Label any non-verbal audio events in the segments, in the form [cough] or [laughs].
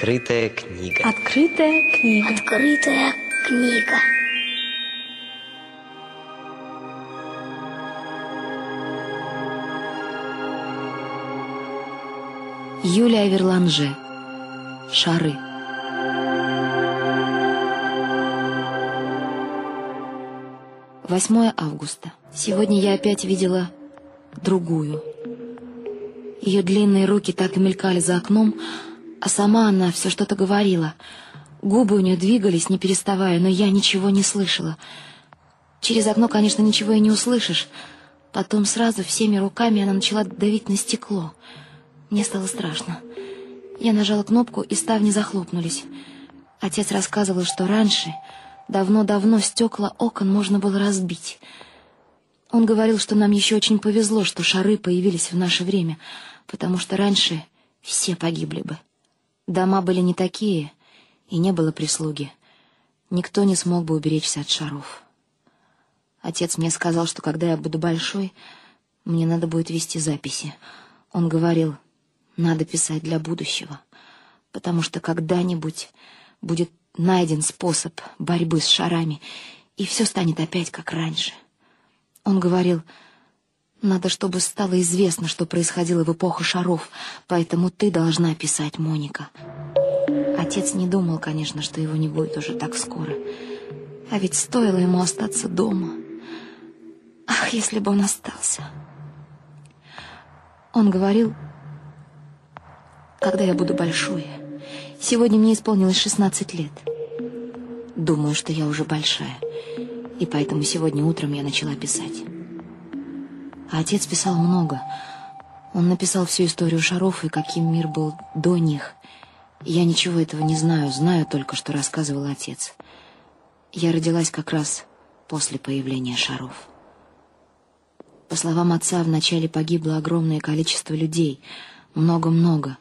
Открытая книга. Открытая книга. Открытая книга. Юлия Верланже. Шары. Восьмое августа. Сегодня я опять видела другую. Ее длинные руки так и мелькали за окном, а сама она все что-то говорила. Губы у нее двигались, не переставая, но я ничего не слышала. Через окно, конечно, ничего и не услышишь. Потом сразу всеми руками она начала давить на стекло. Мне стало страшно. Я нажала кнопку, и ставни захлопнулись. Отец рассказывал, что раньше, давно-давно, стекла окон можно было разбить. Он говорил, что нам еще очень повезло, что шары появились в наше время, потому что раньше все погибли бы. Дома были не такие, и не было прислуги. Никто не смог бы уберечься от шаров. Отец мне сказал, что когда я буду большой, мне надо будет вести записи. Он говорил, надо писать для будущего, потому что когда-нибудь будет найден способ борьбы с шарами, и все станет опять как раньше. Он говорил, надо, чтобы стало известно, что происходило в эпоху шаров, поэтому ты должна писать, Моника. Отец не думал, конечно, что его не будет уже так скоро. А ведь стоило ему остаться дома. Ах, если бы он остался. Он говорил, когда я буду большой. Сегодня мне исполнилось 16 лет. Думаю, что я уже большая. И поэтому сегодня утром я начала писать. Отец писал много. Он написал всю историю шаров и каким мир был до них. Я ничего этого не знаю, знаю только, что рассказывал отец. Я родилась как раз после появления шаров. По словам отца, вначале погибло огромное количество людей. Много-много.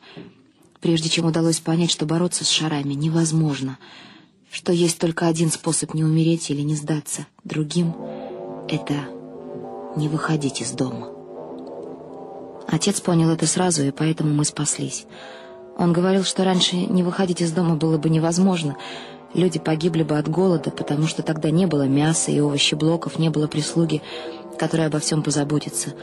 Прежде чем удалось понять, что бороться с шарами невозможно. Что есть только один способ не умереть или не сдаться. Другим — это не выходить из дома. Отец понял это сразу, и поэтому мы спаслись. Он говорил, что раньше не выходить из дома было бы невозможно. Люди погибли бы от голода, потому что тогда не было мяса и овощеблоков, не было прислуги, которая обо всем позаботится.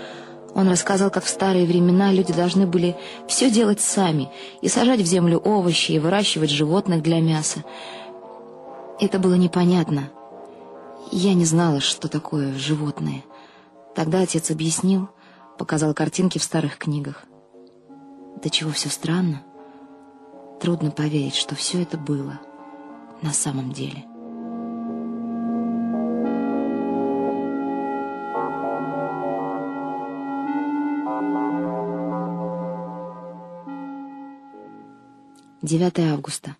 Он рассказал, как в старые времена люди должны были все делать сами, и сажать в землю овощи, и выращивать животных для мяса. Это было непонятно. Я не знала, что такое животные. Тогда отец объяснил, показал картинки в старых книгах. До чего все странно. Трудно поверить, что все это было на самом деле. Девятое августа.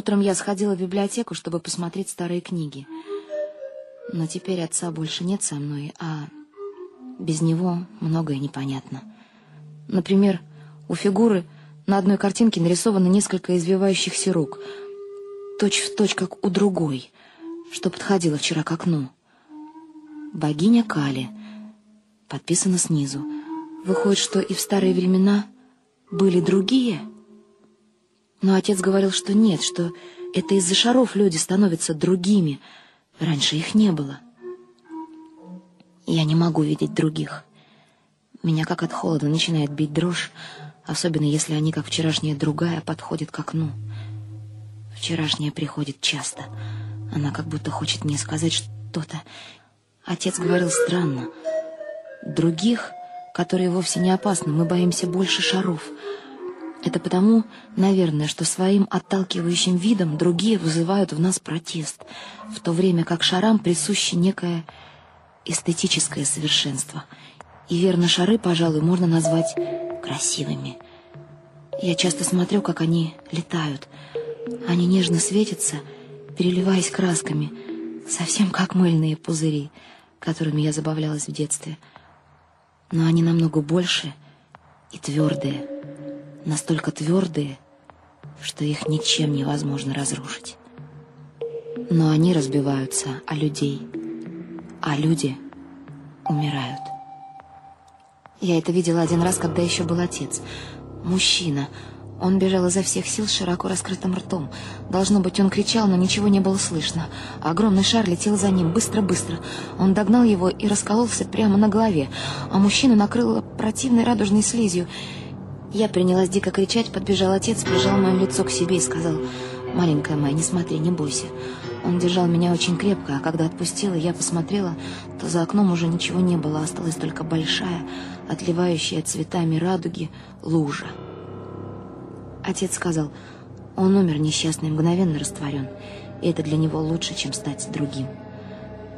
Утром я сходила в библиотеку, чтобы посмотреть старые книги. Но теперь отца больше нет со мной, а без него многое непонятно. Например, у фигуры на одной картинке нарисовано несколько извивающихся рук, точь в точь, как у другой, что подходило вчера к окну. «Богиня Кали», подписано снизу. Выходит, что и в старые времена были другие — но отец говорил, что нет, что это из-за шаров люди становятся другими. Раньше их не было. Я не могу видеть других. Меня как от холода начинает бить дрожь, особенно если они, как вчерашняя другая, подходят к окну. Вчерашняя приходит часто. Она как будто хочет мне сказать что-то. Отец говорил странно. Других, которые вовсе не опасны, мы боимся больше шаров — это потому, наверное, что своим отталкивающим видом другие вызывают в нас протест, в то время как шарам присуще некое эстетическое совершенство. И верно, шары, пожалуй, можно назвать красивыми. Я часто смотрю, как они летают. Они нежно светятся, переливаясь красками, совсем как мыльные пузыри, которыми я забавлялась в детстве. Но они намного больше и твердые, настолько твердые, что их ничем невозможно разрушить. Но они разбиваются о людей, а люди умирают. Я это видела один раз, когда еще был отец. Мужчина. Он бежал изо всех сил с широко раскрытым ртом. Должно быть, он кричал, но ничего не было слышно. Огромный шар летел за ним, быстро-быстро. Он догнал его и раскололся прямо на голове, а мужчину накрыло противной радужной слизью. Я принялась дико кричать, подбежал отец, прижал мое лицо к себе и сказал, «Маленькая моя, не смотри, не бойся». Он держал меня очень крепко, а когда отпустила, я посмотрела, то за окном уже ничего не было, осталась только большая, отливающая цветами радуги, лужа. Отец сказал, он умер несчастный, мгновенно растворен, и это для него лучше, чем стать другим.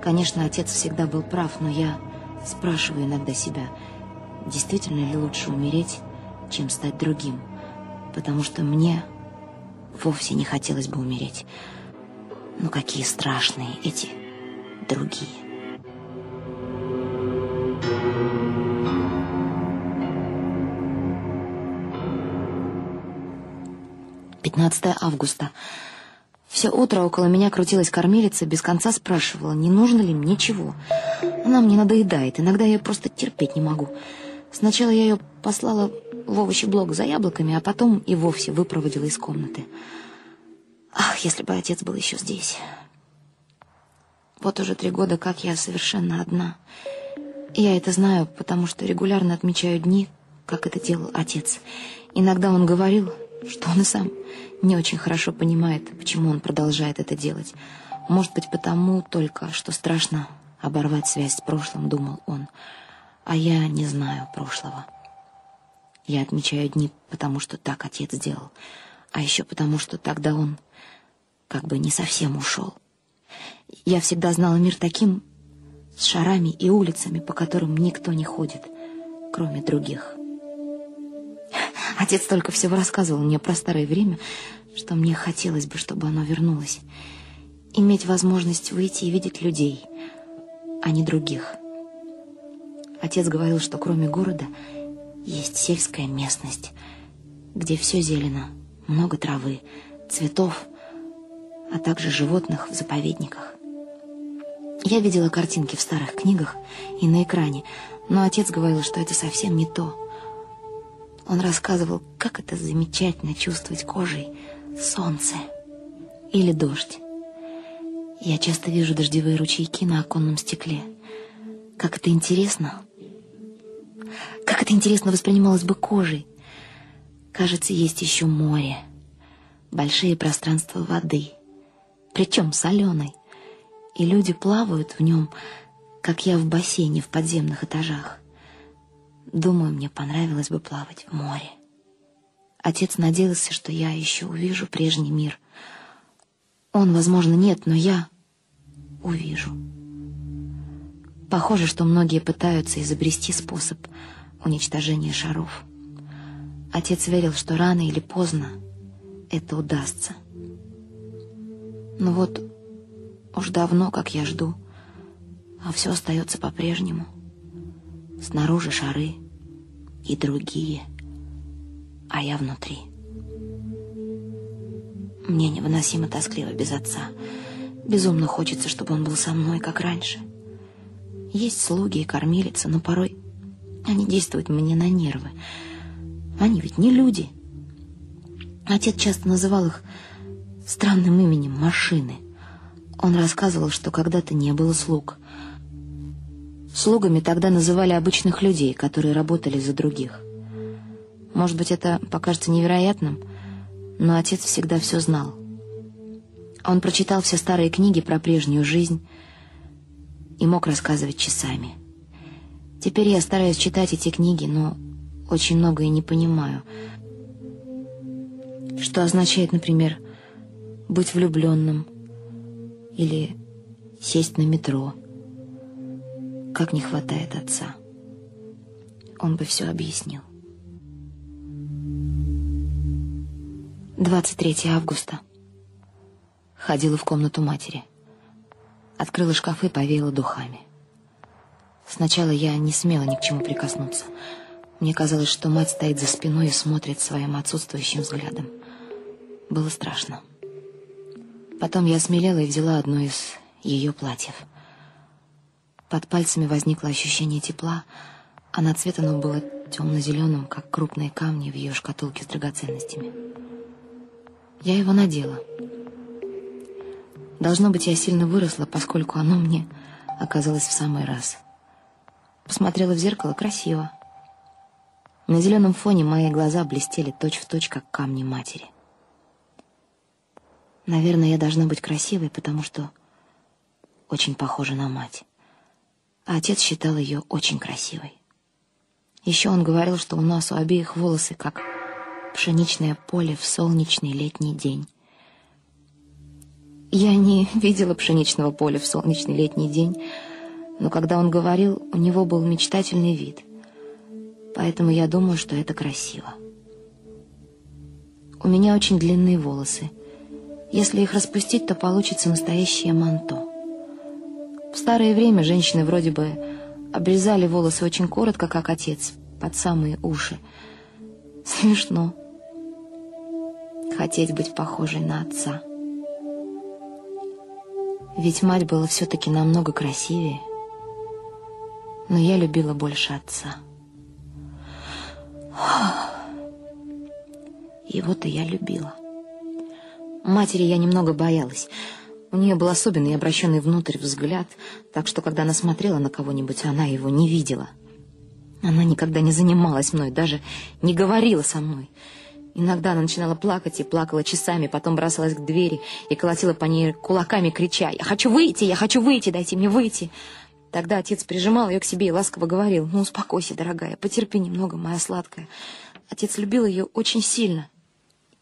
Конечно, отец всегда был прав, но я спрашиваю иногда себя, действительно ли лучше умереть, чем стать другим, потому что мне вовсе не хотелось бы умереть. Ну какие страшные эти другие. 15 августа. Все утро около меня крутилась кормилица, без конца спрашивала, не нужно ли мне чего. Она мне надоедает, иногда я просто терпеть не могу. Сначала я ее послала в овощеблок за яблоками, а потом и вовсе выпроводила из комнаты. Ах, если бы отец был еще здесь. Вот уже три года, как я совершенно одна. Я это знаю, потому что регулярно отмечаю дни, как это делал отец. Иногда он говорил, что он и сам не очень хорошо понимает, почему он продолжает это делать. Может быть, потому только, что страшно оборвать связь с прошлым, думал он. А я не знаю прошлого. Я отмечаю дни, потому что так отец сделал. А еще потому, что тогда он как бы не совсем ушел. Я всегда знала мир таким, с шарами и улицами, по которым никто не ходит, кроме других. Отец только всего рассказывал мне про старое время, что мне хотелось бы, чтобы оно вернулось. Иметь возможность выйти и видеть людей, а не других. Отец говорил, что кроме города есть сельская местность, где все зелено, много травы, цветов, а также животных в заповедниках. Я видела картинки в старых книгах и на экране, но отец говорил, что это совсем не то. Он рассказывал, как это замечательно чувствовать кожей солнце или дождь. Я часто вижу дождевые ручейки на оконном стекле. Как это интересно. Как это интересно воспринималось бы кожей. Кажется, есть еще море. Большие пространства воды. Причем соленой. И люди плавают в нем, как я в бассейне в подземных этажах. Думаю, мне понравилось бы плавать в море. Отец надеялся, что я еще увижу прежний мир. Он, возможно, нет, но я увижу. Похоже, что многие пытаются изобрести способ уничтожения шаров. Отец верил, что рано или поздно это удастся. Но вот уж давно, как я жду, а все остается по-прежнему. Снаружи шары и другие, а я внутри. Мне невыносимо тоскливо без отца. Безумно хочется, чтобы он был со мной, как раньше. Есть слуги и кормилица, но порой они действуют мне на нервы. Они ведь не люди. Отец часто называл их странным именем машины. Он рассказывал, что когда-то не было слуг. Слугами тогда называли обычных людей, которые работали за других. Может быть, это покажется невероятным, но отец всегда все знал. Он прочитал все старые книги про прежнюю жизнь и мог рассказывать часами. Теперь я стараюсь читать эти книги, но очень многое не понимаю. Что означает, например, быть влюбленным или сесть на метро. Как не хватает отца. Он бы все объяснил. 23 августа. Ходила в комнату матери. Открыла шкафы, повеяла духами. Сначала я не смела ни к чему прикоснуться. Мне казалось, что мать стоит за спиной и смотрит своим отсутствующим взглядом. Было страшно. Потом я смелела и взяла одно из ее платьев. Под пальцами возникло ощущение тепла, а на цвет оно было темно-зеленым, как крупные камни в ее шкатулке с драгоценностями. Я его надела. Должно быть, я сильно выросла, поскольку оно мне оказалось в самый раз. Посмотрела в зеркало красиво. На зеленом фоне мои глаза блестели точь-в-точь, точь, как камни матери. Наверное, я должна быть красивой, потому что очень похожа на мать. А отец считал ее очень красивой. Еще он говорил, что у нас у обеих волосы как пшеничное поле в солнечный летний день. Я не [laughs] видела пшеничного поля в солнечный летний день, но когда он говорил, у него был мечтательный вид. Поэтому я думаю, что это красиво. У меня очень длинные волосы. Если их распустить, то получится настоящее манто. В старое время женщины вроде бы обрезали волосы очень коротко, как отец, под самые уши. Смешно. Хотеть быть похожей на отца. Ведь мать была все-таки намного красивее. Но я любила больше отца. Его-то я любила. Матери я немного боялась. У нее был особенный обращенный внутрь взгляд, так что, когда она смотрела на кого-нибудь, она его не видела. Она никогда не занималась мной, даже не говорила со мной. Иногда она начинала плакать и плакала часами, потом бросалась к двери и колотила по ней кулаками, крича «Я хочу выйти! Я хочу выйти! Дайте мне выйти!» Тогда отец прижимал ее к себе и ласково говорил «Ну, успокойся, дорогая, потерпи немного, моя сладкая». Отец любил ее очень сильно,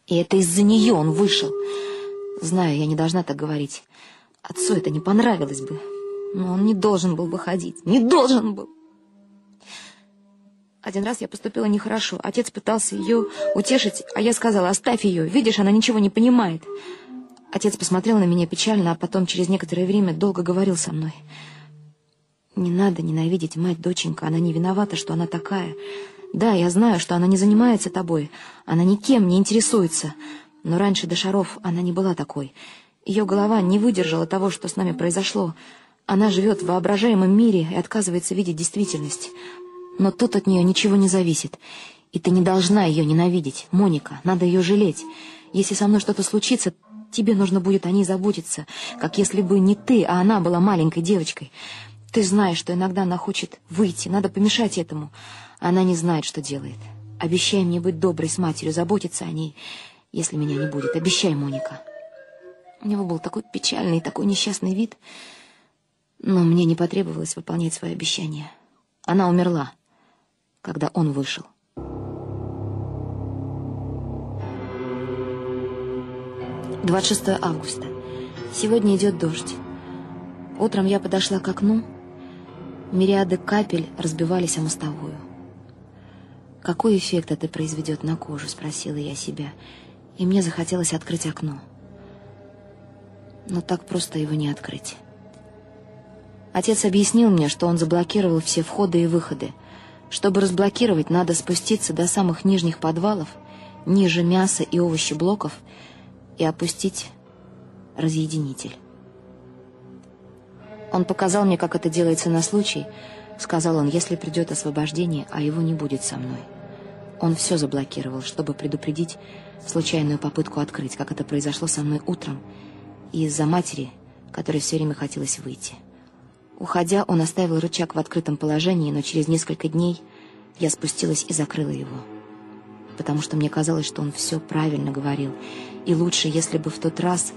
и это из-за нее он вышел. Знаю, я не должна так говорить. Отцу это не понравилось бы. Но он не должен был выходить. Не должен был. Один раз я поступила нехорошо. Отец пытался ее утешить, а я сказала, оставь ее. Видишь, она ничего не понимает. Отец посмотрел на меня печально, а потом через некоторое время долго говорил со мной. Не надо ненавидеть мать, доченька. Она не виновата, что она такая. Да, я знаю, что она не занимается тобой. Она никем не интересуется. Но раньше до шаров она не была такой. Ее голова не выдержала того, что с нами произошло. Она живет в воображаемом мире и отказывается видеть действительность. Но тут от нее ничего не зависит. И ты не должна ее ненавидеть, Моника. Надо ее жалеть. Если со мной что-то случится, тебе нужно будет о ней заботиться, как если бы не ты, а она была маленькой девочкой. Ты знаешь, что иногда она хочет выйти, надо помешать этому. Она не знает, что делает. Обещай мне быть доброй с матерью, заботиться о ней если меня не будет. Обещай, Моника. У него был такой печальный, такой несчастный вид. Но мне не потребовалось выполнять свои обещания. Она умерла, когда он вышел. Двадцать шестое августа. Сегодня идет дождь. Утром я подошла к окну. Мириады капель разбивались о мостовую. «Какой эффект это произведет на кожу?» — спросила я себя и мне захотелось открыть окно. Но так просто его не открыть. Отец объяснил мне, что он заблокировал все входы и выходы. Чтобы разблокировать, надо спуститься до самых нижних подвалов, ниже мяса и овощеблоков, и опустить разъединитель. Он показал мне, как это делается на случай, сказал он, если придет освобождение, а его не будет со мной. Он все заблокировал, чтобы предупредить случайную попытку открыть, как это произошло со мной утром, из-за матери, которой все время хотелось выйти. Уходя, он оставил рычаг в открытом положении, но через несколько дней я спустилась и закрыла его. Потому что мне казалось, что он все правильно говорил. И лучше, если бы в тот раз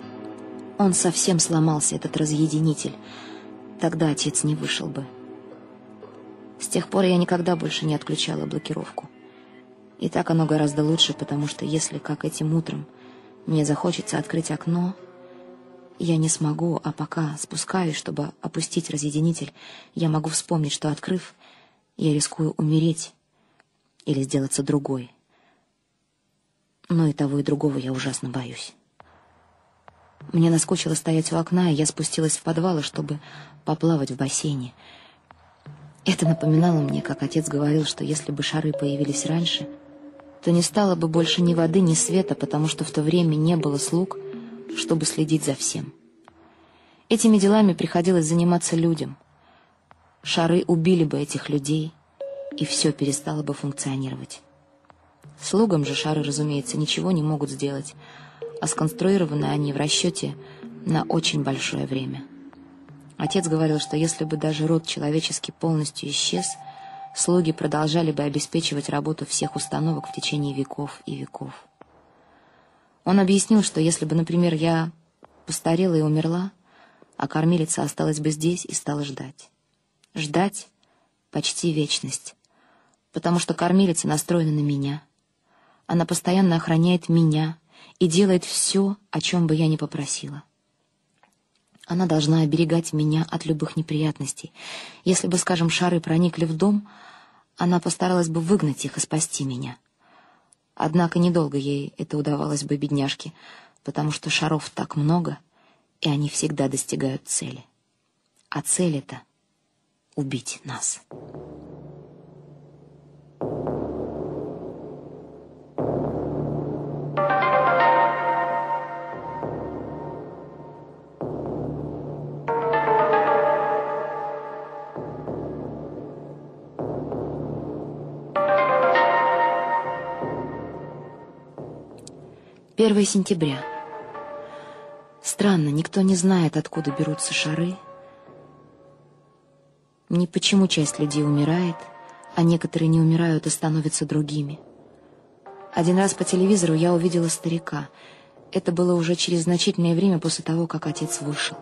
он совсем сломался, этот разъединитель. Тогда отец не вышел бы. С тех пор я никогда больше не отключала блокировку. И так оно гораздо лучше, потому что если, как этим утром, мне захочется открыть окно, я не смогу, а пока спускаюсь, чтобы опустить разъединитель, я могу вспомнить, что, открыв, я рискую умереть или сделаться другой. Но и того, и другого я ужасно боюсь. Мне наскучило стоять у окна, и я спустилась в подвал, чтобы поплавать в бассейне. Это напоминало мне, как отец говорил, что если бы шары появились раньше — то не стало бы больше ни воды, ни света, потому что в то время не было слуг, чтобы следить за всем. Этими делами приходилось заниматься людям. Шары убили бы этих людей, и все перестало бы функционировать. Слугам же шары, разумеется, ничего не могут сделать, а сконструированы они в расчете на очень большое время. Отец говорил, что если бы даже род человеческий полностью исчез, слуги продолжали бы обеспечивать работу всех установок в течение веков и веков. Он объяснил, что если бы, например, я постарела и умерла, а кормилица осталась бы здесь и стала ждать. Ждать почти вечность, потому что кормилица настроена на меня. Она постоянно охраняет меня и делает все, о чем бы я ни попросила. Она должна оберегать меня от любых неприятностей. Если бы, скажем, шары проникли в дом, она постаралась бы выгнать их и спасти меня. Однако недолго ей это удавалось бы, бедняжке, потому что шаров так много, и они всегда достигают цели. А цель это — убить нас. Первое сентября. Странно, никто не знает, откуда берутся шары. Ни почему часть людей умирает, а некоторые не умирают и становятся другими. Один раз по телевизору я увидела старика. Это было уже через значительное время после того, как отец вышел.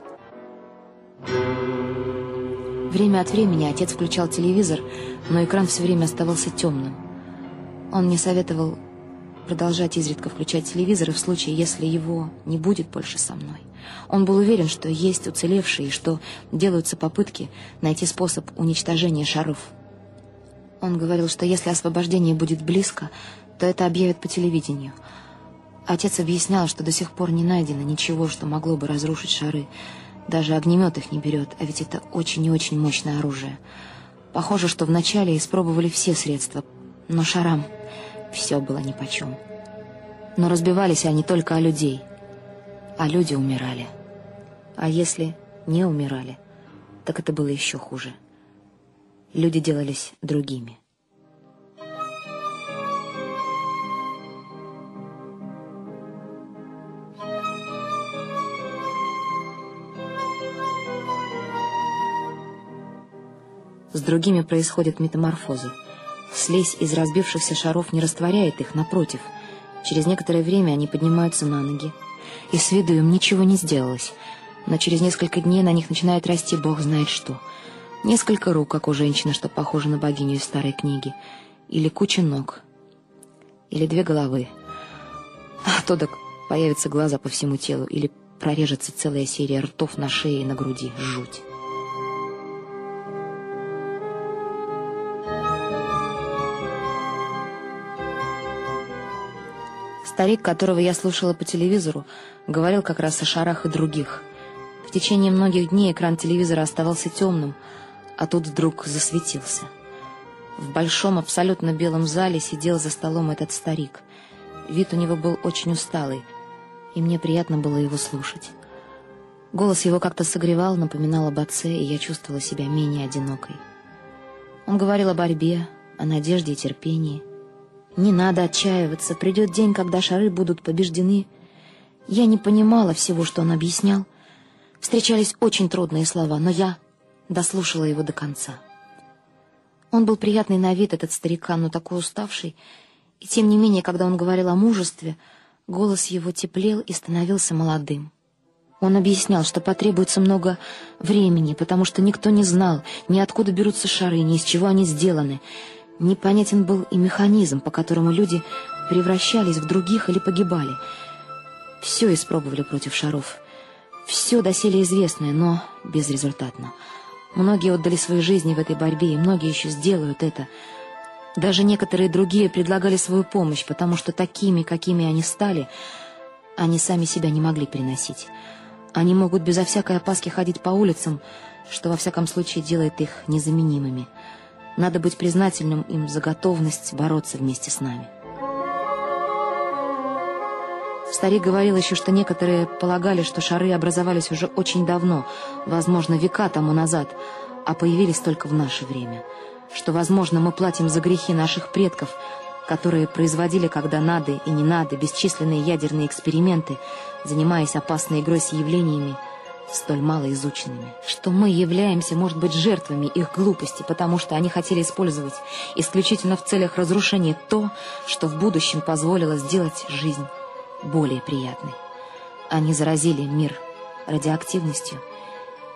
Время от времени отец включал телевизор, но экран все время оставался темным. Он мне советовал продолжать изредка включать телевизор в случае, если его не будет больше со мной. Он был уверен, что есть уцелевшие что делаются попытки найти способ уничтожения шаров. Он говорил, что если освобождение будет близко, то это объявят по телевидению. Отец объяснял, что до сих пор не найдено ничего, что могло бы разрушить шары. Даже огнемет их не берет, а ведь это очень и очень мощное оружие. Похоже, что вначале испробовали все средства, но шарам все было нипочем. Но разбивались они только о людей, а люди умирали. А если не умирали, так это было еще хуже. Люди делались другими. С другими происходят метаморфозы. Слизь из разбившихся шаров не растворяет их, напротив. Через некоторое время они поднимаются на ноги. И с виду им ничего не сделалось. Но через несколько дней на них начинает расти бог знает что. Несколько рук, как у женщины, что похоже на богиню из старой книги. Или куча ног. Или две головы. А то так появятся глаза по всему телу. Или прорежется целая серия ртов на шее и на груди. Жуть. Старик, которого я слушала по телевизору, говорил как раз о шарах и других. В течение многих дней экран телевизора оставался темным, а тут вдруг засветился. В большом абсолютно белом зале сидел за столом этот старик. Вид у него был очень усталый, и мне приятно было его слушать. Голос его как-то согревал, напоминал об отце, и я чувствовала себя менее одинокой. Он говорил о борьбе, о надежде и терпении — не надо отчаиваться, придет день, когда шары будут побеждены. Я не понимала всего, что он объяснял. Встречались очень трудные слова, но я дослушала его до конца. Он был приятный на вид, этот старикан, но такой уставший. И тем не менее, когда он говорил о мужестве, голос его теплел и становился молодым. Он объяснял, что потребуется много времени, потому что никто не знал, ни откуда берутся шары, ни из чего они сделаны — Непонятен был и механизм, по которому люди превращались в других или погибали. Все испробовали против шаров. Все доселе известное, но безрезультатно. Многие отдали свои жизни в этой борьбе, и многие еще сделают это. Даже некоторые другие предлагали свою помощь, потому что такими, какими они стали, они сами себя не могли переносить. Они могут безо всякой опаски ходить по улицам, что во всяком случае делает их незаменимыми. Надо быть признательным им за готовность бороться вместе с нами. Старик говорил еще, что некоторые полагали, что шары образовались уже очень давно, возможно, века тому назад, а появились только в наше время. Что, возможно, мы платим за грехи наших предков, которые производили, когда надо и не надо, бесчисленные ядерные эксперименты, занимаясь опасной игрой с явлениями, столь мало изученными, что мы являемся, может быть, жертвами их глупости, потому что они хотели использовать исключительно в целях разрушения то, что в будущем позволило сделать жизнь более приятной. Они заразили мир радиоактивностью,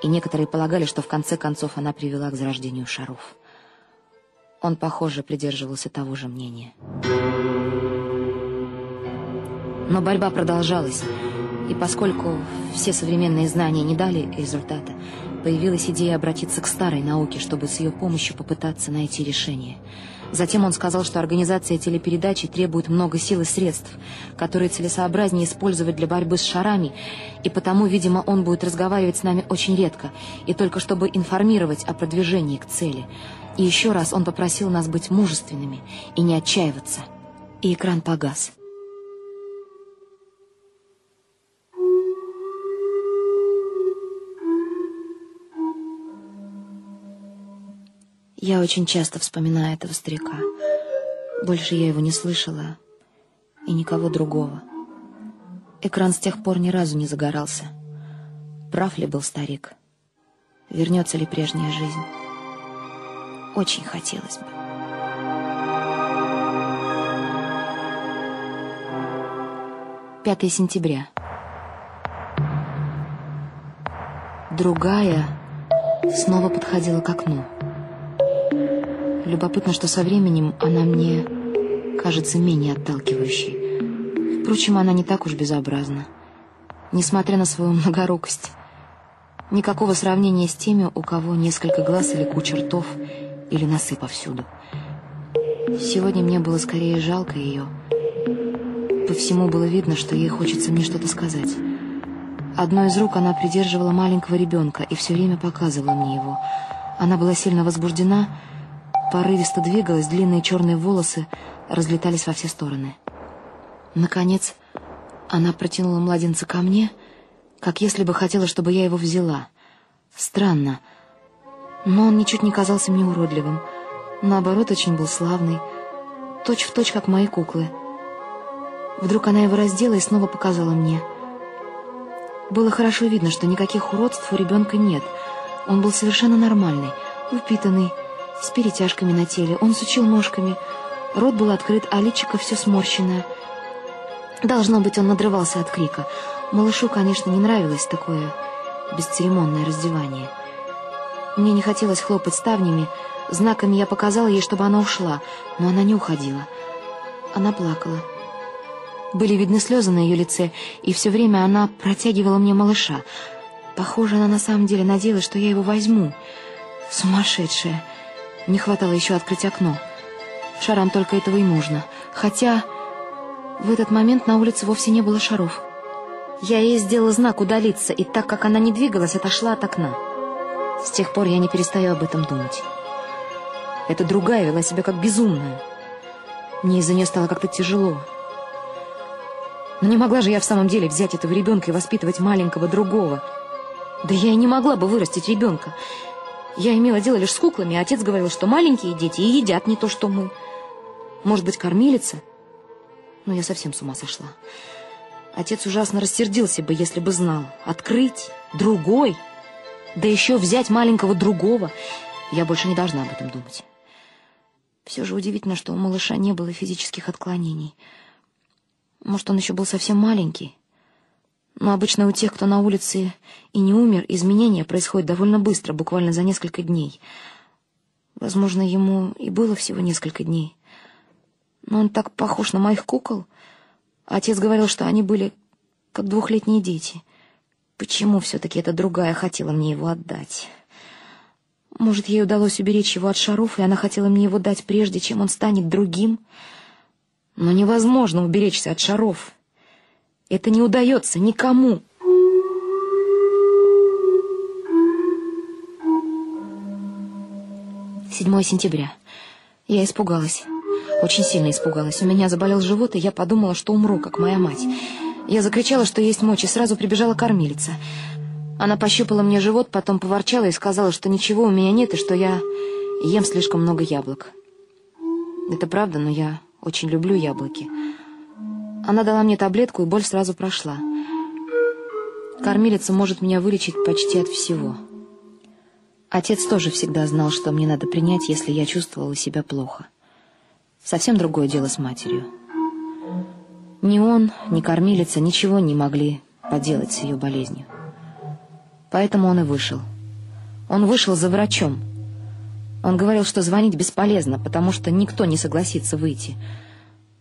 и некоторые полагали, что в конце концов она привела к зарождению шаров. Он, похоже, придерживался того же мнения. Но борьба продолжалась, и поскольку все современные знания не дали результата, появилась идея обратиться к старой науке, чтобы с ее помощью попытаться найти решение. Затем он сказал, что организация телепередачи требует много сил и средств, которые целесообразнее использовать для борьбы с шарами, и потому, видимо, он будет разговаривать с нами очень редко, и только чтобы информировать о продвижении к цели. И еще раз он попросил нас быть мужественными и не отчаиваться. И экран погас. Я очень часто вспоминаю этого старика. Больше я его не слышала и никого другого. Экран с тех пор ни разу не загорался. Прав ли был старик? Вернется ли прежняя жизнь? Очень хотелось бы. Пятое сентября. Другая снова подходила к окну. Любопытно, что со временем она мне кажется менее отталкивающей. Впрочем, она не так уж безобразна. Несмотря на свою многорукость. Никакого сравнения с теми, у кого несколько глаз или куча ртов, или носы повсюду. Сегодня мне было скорее жалко ее. По всему было видно, что ей хочется мне что-то сказать. Одной из рук она придерживала маленького ребенка и все время показывала мне его. Она была сильно возбуждена порывисто двигалась, длинные черные волосы разлетались во все стороны. Наконец, она протянула младенца ко мне, как если бы хотела, чтобы я его взяла. Странно, но он ничуть не казался мне уродливым. Наоборот, очень был славный, точь в точь, как мои куклы. Вдруг она его раздела и снова показала мне. Было хорошо видно, что никаких уродств у ребенка нет. Он был совершенно нормальный, упитанный, с перетяжками на теле. Он сучил ножками. Рот был открыт, а личико все сморщенное. Должно быть, он надрывался от крика. Малышу, конечно, не нравилось такое бесцеремонное раздевание. Мне не хотелось хлопать ставнями. Знаками я показала ей, чтобы она ушла, но она не уходила. Она плакала. Были видны слезы на ее лице, и все время она протягивала мне малыша. Похоже, она на самом деле надеялась, что я его возьму. Сумасшедшая. Не хватало еще открыть окно. Шарам только этого и нужно. Хотя в этот момент на улице вовсе не было шаров. Я ей сделала знак удалиться, и так как она не двигалась, отошла от окна. С тех пор я не перестаю об этом думать. Эта другая вела себя как безумная. Мне из-за нее стало как-то тяжело. Но не могла же я в самом деле взять этого ребенка и воспитывать маленького другого. Да я и не могла бы вырастить ребенка. Я имела дело лишь с куклами, а отец говорил, что маленькие дети и едят не то, что мы. Может быть, кормилица? Но я совсем с ума сошла. Отец ужасно рассердился бы, если бы знал. Открыть другой, да еще взять маленького другого. Я больше не должна об этом думать. Все же удивительно, что у малыша не было физических отклонений. Может, он еще был совсем маленький. Но обычно у тех, кто на улице и не умер, изменения происходят довольно быстро, буквально за несколько дней. Возможно, ему и было всего несколько дней. Но он так похож на моих кукол. Отец говорил, что они были как двухлетние дети. Почему все-таки эта другая хотела мне его отдать? Может, ей удалось уберечь его от шаров, и она хотела мне его дать прежде, чем он станет другим? Но невозможно уберечься от шаров. Это не удается никому. Седьмое сентября. Я испугалась. Очень сильно испугалась. У меня заболел живот, и я подумала, что умру, как моя мать. Я закричала, что есть мочь, и сразу прибежала кормилица. Она пощупала мне живот, потом поворчала и сказала, что ничего у меня нет, и что я ем слишком много яблок. Это правда, но я очень люблю яблоки. Она дала мне таблетку, и боль сразу прошла. Кормилица может меня вылечить почти от всего. Отец тоже всегда знал, что мне надо принять, если я чувствовала себя плохо. Совсем другое дело с матерью. Ни он, ни кормилица ничего не могли поделать с ее болезнью. Поэтому он и вышел. Он вышел за врачом. Он говорил, что звонить бесполезно, потому что никто не согласится выйти.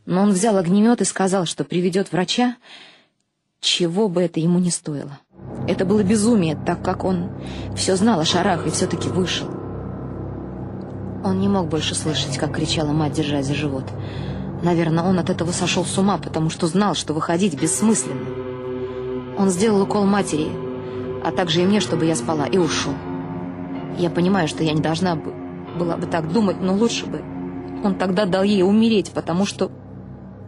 Но он взял огнемет и сказал, что приведет врача, чего бы это ему не стоило. Это было безумие, так как он все знал о шарах и все-таки вышел. Он не мог больше слышать, как кричала мать, держась за живот. Наверное, он от этого сошел с ума, потому что знал, что выходить бессмысленно. Он сделал укол матери, а также и мне, чтобы я спала, и ушел. Я понимаю, что я не должна была бы так думать, но лучше бы он тогда дал ей умереть, потому что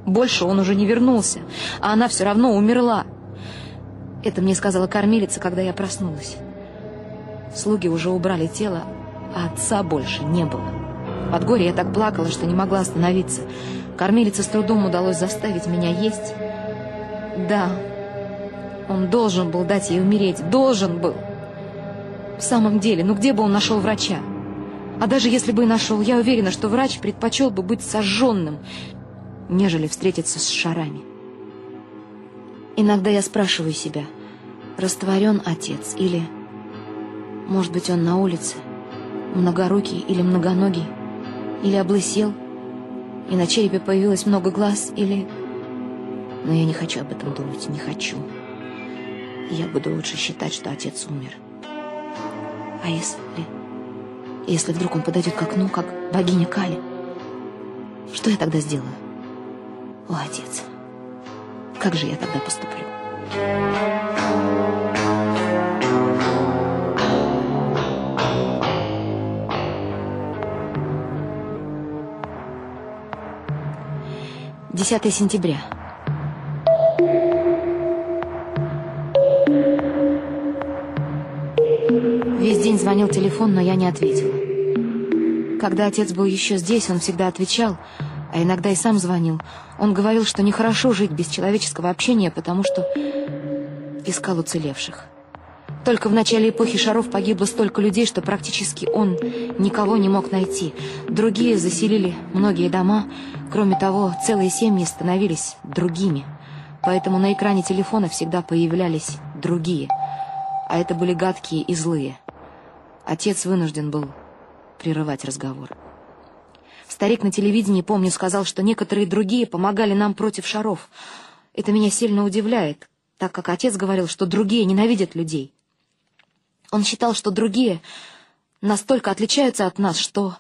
больше он уже не вернулся, а она все равно умерла. Это мне сказала кормилица, когда я проснулась. Слуги уже убрали тело, а отца больше не было. Под горе я так плакала, что не могла остановиться. Кормилице с трудом удалось заставить меня есть. Да, он должен был дать ей умереть, должен был. В самом деле, ну где бы он нашел врача? А даже если бы и нашел, я уверена, что врач предпочел бы быть сожженным, нежели встретиться с шарами. Иногда я спрашиваю себя, растворен отец или, может быть, он на улице, многорукий или многоногий, или облысел, и на черепе появилось много глаз, или... Но я не хочу об этом думать, не хочу. Я буду лучше считать, что отец умер. А если... Если вдруг он подойдет к окну, как богиня Кали, что я тогда сделаю? О, отец, как же я тогда поступлю? Десятое сентября. Весь день звонил телефон, но я не ответила. Когда отец был еще здесь, он всегда отвечал — а иногда и сам звонил. Он говорил, что нехорошо жить без человеческого общения, потому что искал уцелевших. Только в начале эпохи шаров погибло столько людей, что практически он никого не мог найти. Другие заселили многие дома. Кроме того, целые семьи становились другими. Поэтому на экране телефона всегда появлялись другие. А это были гадкие и злые. Отец вынужден был прерывать разговор. Старик на телевидении, помню, сказал, что некоторые другие помогали нам против шаров. Это меня сильно удивляет, так как отец говорил, что другие ненавидят людей. Он считал, что другие настолько отличаются от нас, что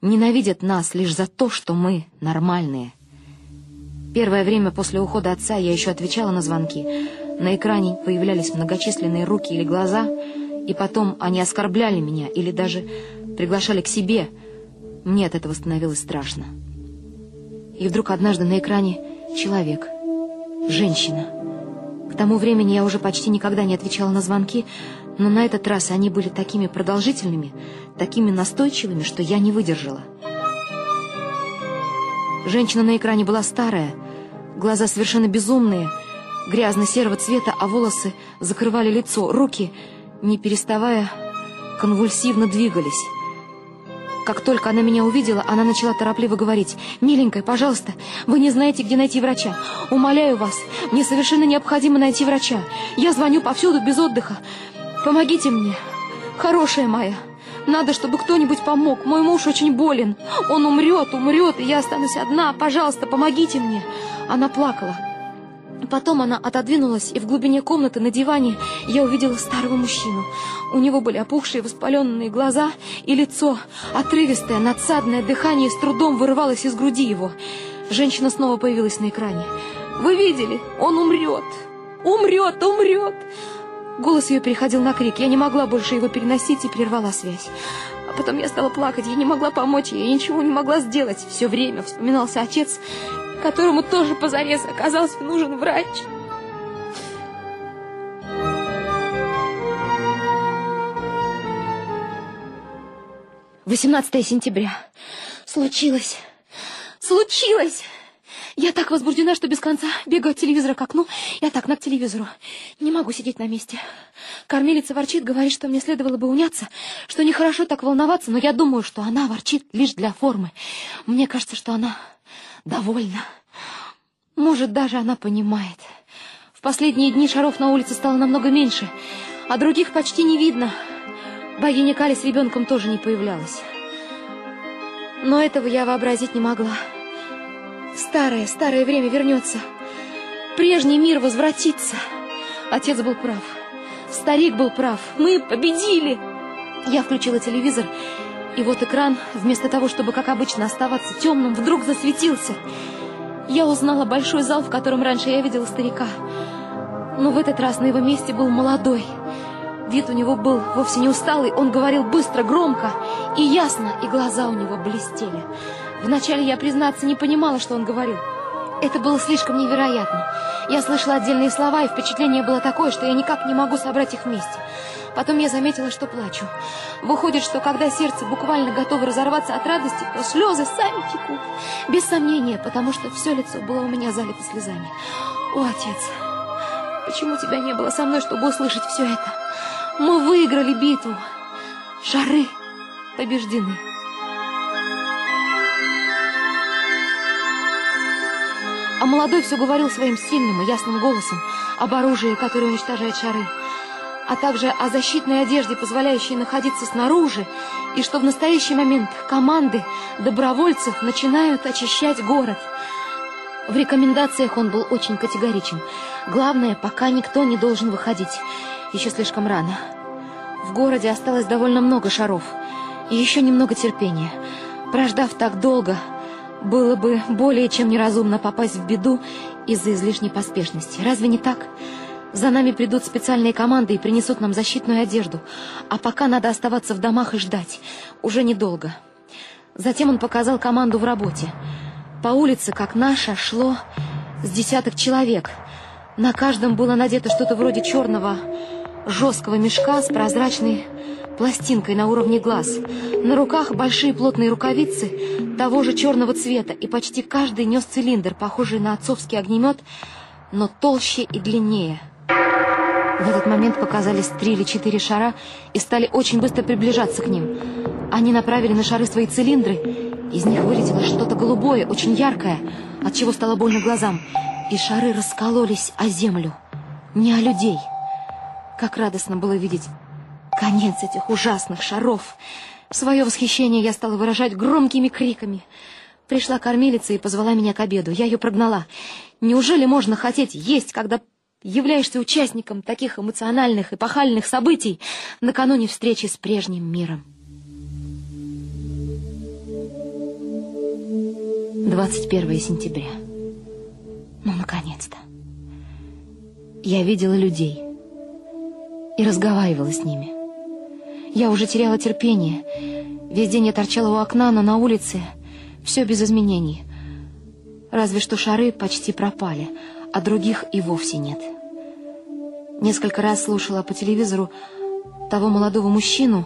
ненавидят нас лишь за то, что мы нормальные. Первое время после ухода отца я еще отвечала на звонки. На экране появлялись многочисленные руки или глаза, и потом они оскорбляли меня или даже приглашали к себе — мне от этого становилось страшно. И вдруг однажды на экране человек, женщина. К тому времени я уже почти никогда не отвечала на звонки, но на этот раз они были такими продолжительными, такими настойчивыми, что я не выдержала. Женщина на экране была старая, глаза совершенно безумные, грязно-серого цвета, а волосы закрывали лицо, руки, не переставая, конвульсивно двигались. Как только она меня увидела, она начала торопливо говорить. «Миленькая, пожалуйста, вы не знаете, где найти врача. Умоляю вас, мне совершенно необходимо найти врача. Я звоню повсюду без отдыха. Помогите мне, хорошая моя. Надо, чтобы кто-нибудь помог. Мой муж очень болен. Он умрет, умрет, и я останусь одна. Пожалуйста, помогите мне». Она плакала. Потом она отодвинулась, и в глубине комнаты на диване я увидела старого мужчину. У него были опухшие воспаленные глаза и лицо, отрывистое, надсадное дыхание с трудом вырывалось из груди его. Женщина снова появилась на экране. «Вы видели? Он умрет! Умрет, умрет!» Голос ее переходил на крик. Я не могла больше его переносить и прервала связь. А потом я стала плакать. Я не могла помочь я ничего не могла сделать. Все время вспоминался отец которому тоже позарез оказался нужен врач. Восемнадцатое сентября. Случилось. Случилось. Я так возбуждена, что без конца бегаю от телевизора к окну и от окна к телевизору. Не могу сидеть на месте. Кормилица ворчит, говорит, что мне следовало бы уняться, что нехорошо так волноваться, но я думаю, что она ворчит лишь для формы. Мне кажется, что она довольна. Может, даже она понимает. В последние дни шаров на улице стало намного меньше, а других почти не видно. Богиня Кали с ребенком тоже не появлялась. Но этого я вообразить не могла. Старое, старое время вернется. Прежний мир возвратится. Отец был прав. Старик был прав. Мы победили. Я включила телевизор, и вот экран, вместо того, чтобы, как обычно, оставаться темным, вдруг засветился. Я узнала большой зал, в котором раньше я видела старика. Но в этот раз на его месте был молодой. Вид у него был вовсе не усталый, он говорил быстро, громко и ясно, и глаза у него блестели. Вначале я, признаться, не понимала, что он говорил. Это было слишком невероятно. Я слышала отдельные слова, и впечатление было такое, что я никак не могу собрать их вместе. Потом я заметила, что плачу. Выходит, что когда сердце буквально готово разорваться от радости, то слезы сами текут. Без сомнения, потому что все лицо было у меня залито слезами. О, отец, почему тебя не было со мной, чтобы услышать все это? Мы выиграли битву. Шары побеждены. А молодой все говорил своим сильным и ясным голосом об оружии, которое уничтожает шары, а также о защитной одежде, позволяющей находиться снаружи, и что в настоящий момент команды добровольцев начинают очищать город. В рекомендациях он был очень категоричен. Главное, пока никто не должен выходить. Еще слишком рано. В городе осталось довольно много шаров. И еще немного терпения. Прождав так долго, было бы более чем неразумно попасть в беду из-за излишней поспешности. Разве не так? За нами придут специальные команды и принесут нам защитную одежду. А пока надо оставаться в домах и ждать. Уже недолго. Затем он показал команду в работе. По улице, как наша, шло с десяток человек. На каждом было надето что-то вроде черного жесткого мешка с прозрачной пластинкой на уровне глаз. На руках большие плотные рукавицы того же черного цвета, и почти каждый нес цилиндр, похожий на отцовский огнемет, но толще и длиннее. В этот момент показались три или четыре шара и стали очень быстро приближаться к ним. Они направили на шары свои цилиндры, из них вылетело что-то голубое, очень яркое, от чего стало больно глазам, и шары раскололись о землю, не о людей. Как радостно было видеть конец этих ужасных шаров. Свое восхищение я стала выражать громкими криками. Пришла кормилица и позвала меня к обеду. Я ее прогнала. Неужели можно хотеть есть, когда являешься участником таких эмоциональных и пахальных событий накануне встречи с прежним миром? 21 сентября. Ну, наконец-то. Я видела людей и разговаривала с ними. Я уже теряла терпение. Весь день я торчала у окна, но на улице все без изменений. Разве что шары почти пропали, а других и вовсе нет. Несколько раз слушала по телевизору того молодого мужчину,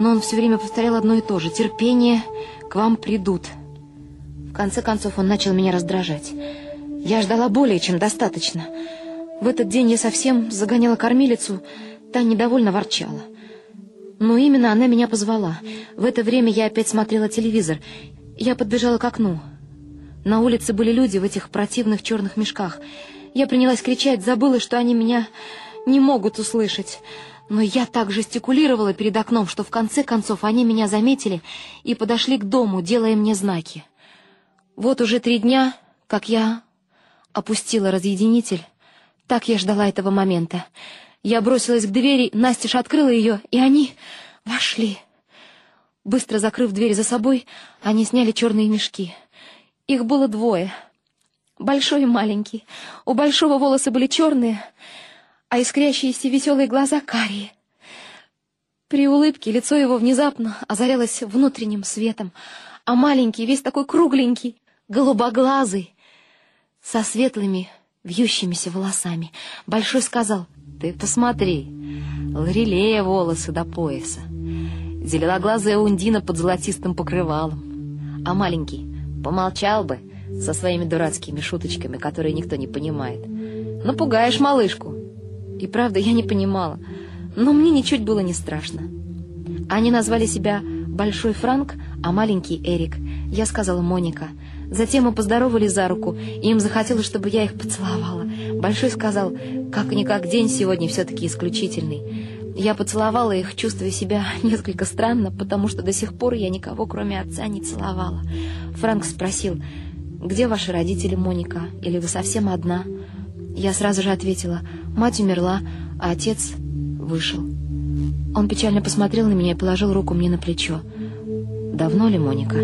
но он все время повторял одно и то же. «Терпение, к вам придут». В конце концов он начал меня раздражать. Я ждала более чем достаточно. В этот день я совсем загоняла кормилицу, та недовольно ворчала. Но именно она меня позвала. В это время я опять смотрела телевизор. Я подбежала к окну. На улице были люди в этих противных черных мешках. Я принялась кричать, забыла, что они меня не могут услышать. Но я так жестикулировала перед окном, что в конце концов они меня заметили и подошли к дому, делая мне знаки. Вот уже три дня, как я опустила разъединитель, так я ждала этого момента. Я бросилась к двери, Настеж открыла ее, и они вошли. Быстро закрыв дверь за собой, они сняли черные мешки. Их было двое. Большой и маленький. У большого волосы были черные, а искрящиеся веселые глаза карие. При улыбке лицо его внезапно озарялось внутренним светом, а маленький, весь такой кругленький, голубоглазый, со светлыми вьющимися волосами. Большой сказал, ты посмотри, Лорелея волосы до пояса. зеленоглазая Ундина под золотистым покрывалом. А маленький помолчал бы со своими дурацкими шуточками, которые никто не понимает. Напугаешь малышку. И правда, я не понимала, но мне ничуть было не страшно. Они назвали себя Большой Франк, а маленький Эрик. Я сказала Моника. Затем мы поздоровались за руку, и им захотелось, чтобы я их поцеловала. Большой сказал, как-никак день сегодня все-таки исключительный. Я поцеловала их, чувствуя себя [laughs] несколько странно, потому что до сих пор я никого, кроме отца, не целовала. Франк спросил, где ваши родители, Моника, или вы совсем одна? Я сразу же ответила, мать умерла, а отец вышел. Он печально посмотрел на меня и положил руку мне на плечо. «Давно ли, Моника?»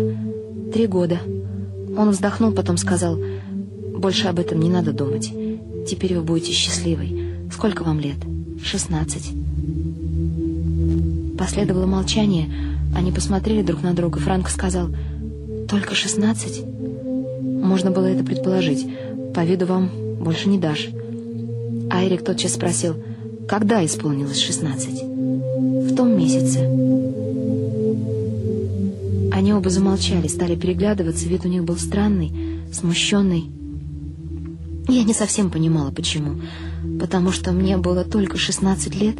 «Три года». Он вздохнул, потом сказал, «Больше об этом не надо думать. Теперь вы будете счастливой. Сколько вам лет?» «Шестнадцать». Последовало молчание. Они посмотрели друг на друга. Франк сказал, «Только шестнадцать?» Можно было это предположить. По виду вам больше не дашь. А Эрик тотчас спросил, когда исполнилось шестнадцать? В том месяце. Они оба замолчали, стали переглядываться, вид у них был странный, смущенный. Я не совсем понимала, почему. Потому что мне было только 16 лет,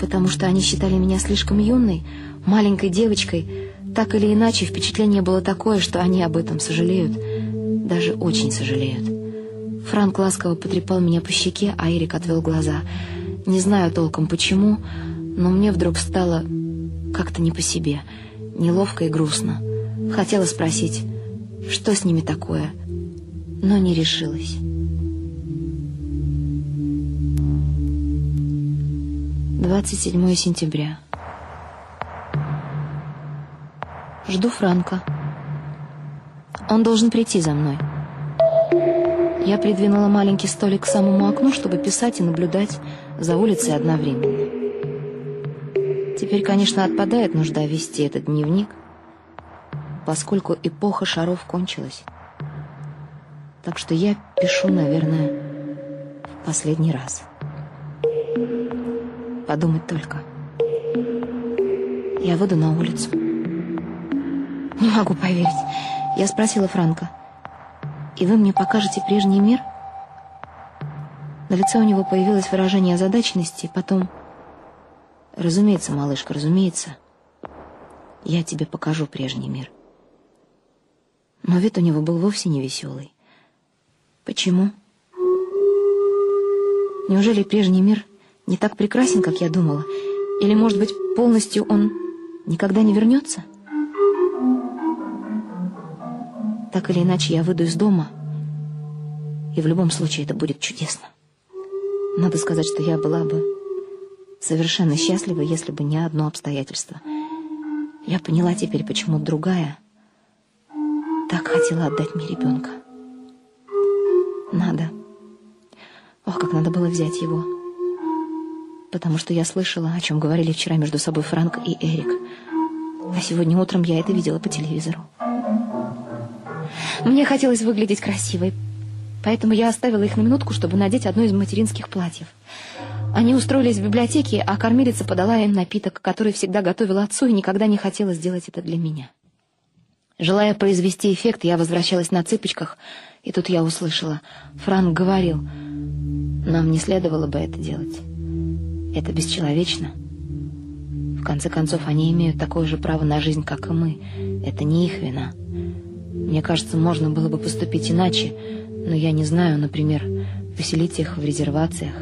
потому что они считали меня слишком юной, маленькой девочкой. Так или иначе, впечатление было такое, что они об этом сожалеют, даже очень сожалеют. Франк ласково потрепал меня по щеке, а Эрик отвел глаза. Не знаю толком почему, но мне вдруг стало как-то не по себе, неловко и грустно. Хотела спросить, что с ними такое, но не решилась. Двадцать седьмое сентября. Жду Франка. Он должен прийти за мной. Я придвинула маленький столик к самому окну, чтобы писать и наблюдать за улицей одновременно. Теперь, конечно, отпадает нужда вести этот дневник, поскольку эпоха шаров кончилась. Так что я пишу, наверное, в последний раз. Подумать только. Я выйду на улицу. Не могу поверить. Я спросила Франка. «И вы мне покажете прежний мир?» На лице у него появилось выражение озадаченности, потом... «Разумеется, малышка, разумеется. Я тебе покажу прежний мир». Но вид у него был вовсе не веселый. «Почему?» Неужели прежний мир не так прекрасен, как я думала? Или, может быть, полностью он никогда не вернется?» Так или иначе, я выйду из дома, и в любом случае это будет чудесно. Надо сказать, что я была бы совершенно счастлива, если бы не одно обстоятельство. Я поняла теперь, почему другая так хотела отдать мне ребенка. Надо. Ох, как надо было взять его. Потому что я слышала, о чем говорили вчера между собой Франк и Эрик. А сегодня утром я это видела по телевизору. Мне хотелось выглядеть красивой, поэтому я оставила их на минутку, чтобы надеть одно из материнских платьев. Они устроились в библиотеке, а кормилица подала им напиток, который всегда готовила отцу и никогда не хотела сделать это для меня. Желая произвести эффект, я возвращалась на цыпочках, и тут я услышала. Франк говорил, нам не следовало бы это делать. Это бесчеловечно. В конце концов, они имеют такое же право на жизнь, как и мы. Это не их вина. Мне кажется, можно было бы поступить иначе, но я не знаю, например, поселить их в резервациях.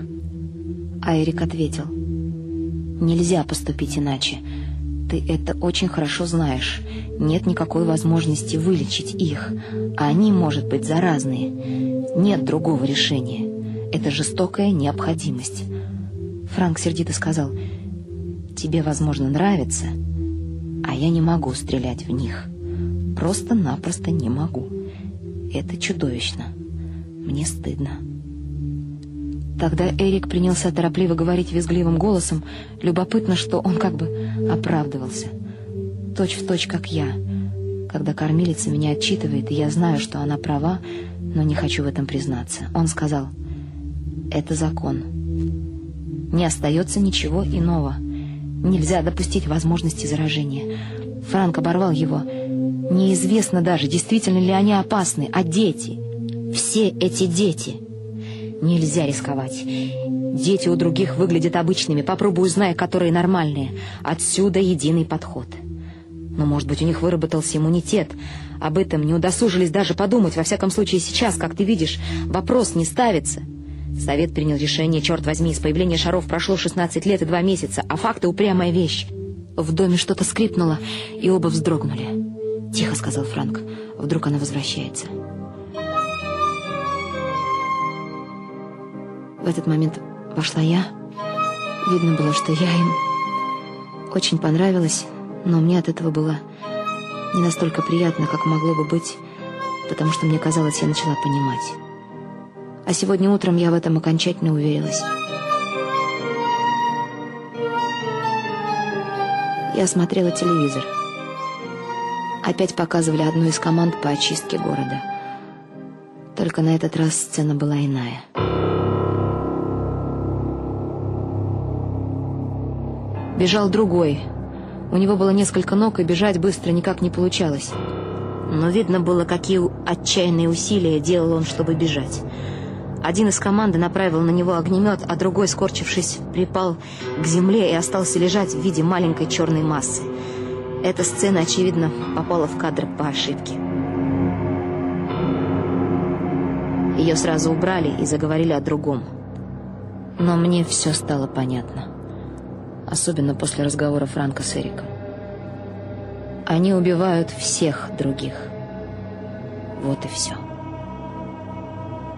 А Эрик ответил, «Нельзя поступить иначе. Ты это очень хорошо знаешь. Нет никакой возможности вылечить их, а они, может быть, заразные. Нет другого решения. Это жестокая необходимость». Франк сердито сказал, «Тебе, возможно, нравится, а я не могу стрелять в них». Просто-напросто не могу. Это чудовищно. Мне стыдно. Тогда Эрик принялся торопливо говорить визгливым голосом. Любопытно, что он как бы оправдывался. Точь в точь, как я. Когда кормилица меня отчитывает, и я знаю, что она права, но не хочу в этом признаться. Он сказал, это закон. Не остается ничего иного. Нельзя допустить возможности заражения. Франк оборвал его. Неизвестно даже, действительно ли они опасны, а дети. Все эти дети. Нельзя рисковать. Дети у других выглядят обычными. Попробуй узнай, которые нормальные. Отсюда единый подход. Но, может быть, у них выработался иммунитет. Об этом не удосужились даже подумать. Во всяком случае, сейчас, как ты видишь, вопрос не ставится. Совет принял решение, черт возьми, с появления шаров прошло 16 лет и 2 месяца, а факты — упрямая вещь. В доме что-то скрипнуло, и оба вздрогнули. «Тихо», — сказал Франк. «Вдруг она возвращается». В этот момент вошла я. Видно было, что я им очень понравилась, но мне от этого было не настолько приятно, как могло бы быть, потому что мне казалось, я начала понимать. А сегодня утром я в этом окончательно уверилась. Я смотрела телевизор. Опять показывали одну из команд по очистке города. Только на этот раз сцена была иная. Бежал другой. У него было несколько ног, и бежать быстро никак не получалось. Но видно было, какие отчаянные усилия делал он, чтобы бежать. Один из команды направил на него огнемет, а другой, скорчившись, припал к земле и остался лежать в виде маленькой черной массы. Эта сцена, очевидно, попала в кадр по ошибке. Ее сразу убрали и заговорили о другом. Но мне все стало понятно. Особенно после разговора Франка с Эриком. Они убивают всех других. Вот и все.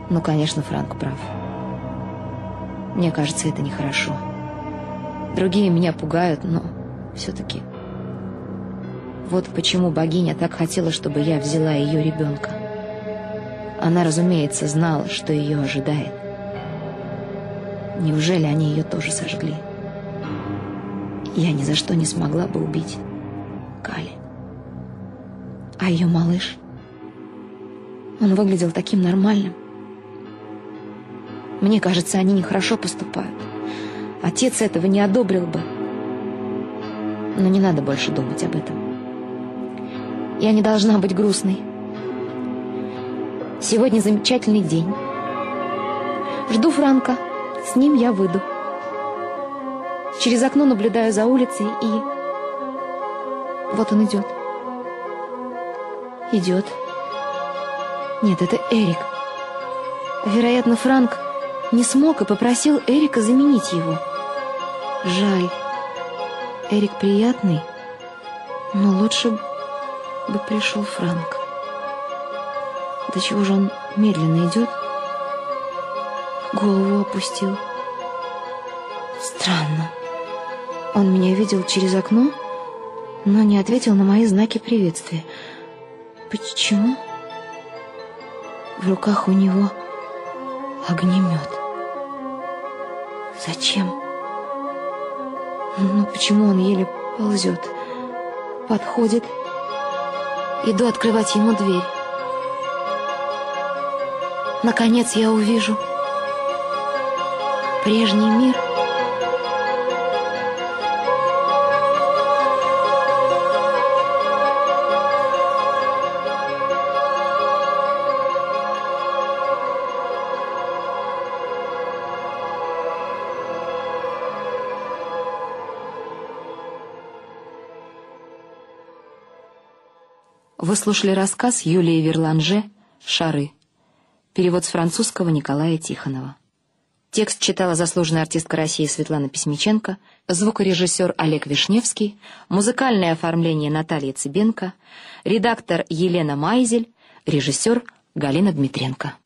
Ну, конечно, Франк прав. Мне кажется, это нехорошо. Другие меня пугают, но все-таки... Вот почему богиня так хотела, чтобы я взяла ее ребенка. Она, разумеется, знала, что ее ожидает. Неужели они ее тоже сожгли? Я ни за что не смогла бы убить Кали. А ее малыш? Он выглядел таким нормальным. Мне кажется, они нехорошо поступают. Отец этого не одобрил бы. Но не надо больше думать об этом. Я не должна быть грустной. Сегодня замечательный день. Жду Франка. С ним я выйду. Через окно наблюдаю за улицей и... Вот он идет. Идет. Нет, это Эрик. Вероятно, Франк не смог и попросил Эрика заменить его. Жаль. Эрик приятный, но лучше бы пришел Франк. До чего же он медленно идет? Голову опустил. Странно. Он меня видел через окно, но не ответил на мои знаки приветствия. Почему? В руках у него огнемет. Зачем? Ну, почему он еле ползет? Подходит. Иду открывать ему дверь. Наконец я увижу прежний мир. Слушали рассказ Юлии Верланже «Шары». Перевод с французского Николая Тихонова. Текст читала заслуженная артистка России Светлана Письмиченко, звукорежиссер Олег Вишневский, музыкальное оформление Наталья Цыбенко, редактор Елена Майзель, режиссер Галина Дмитренко.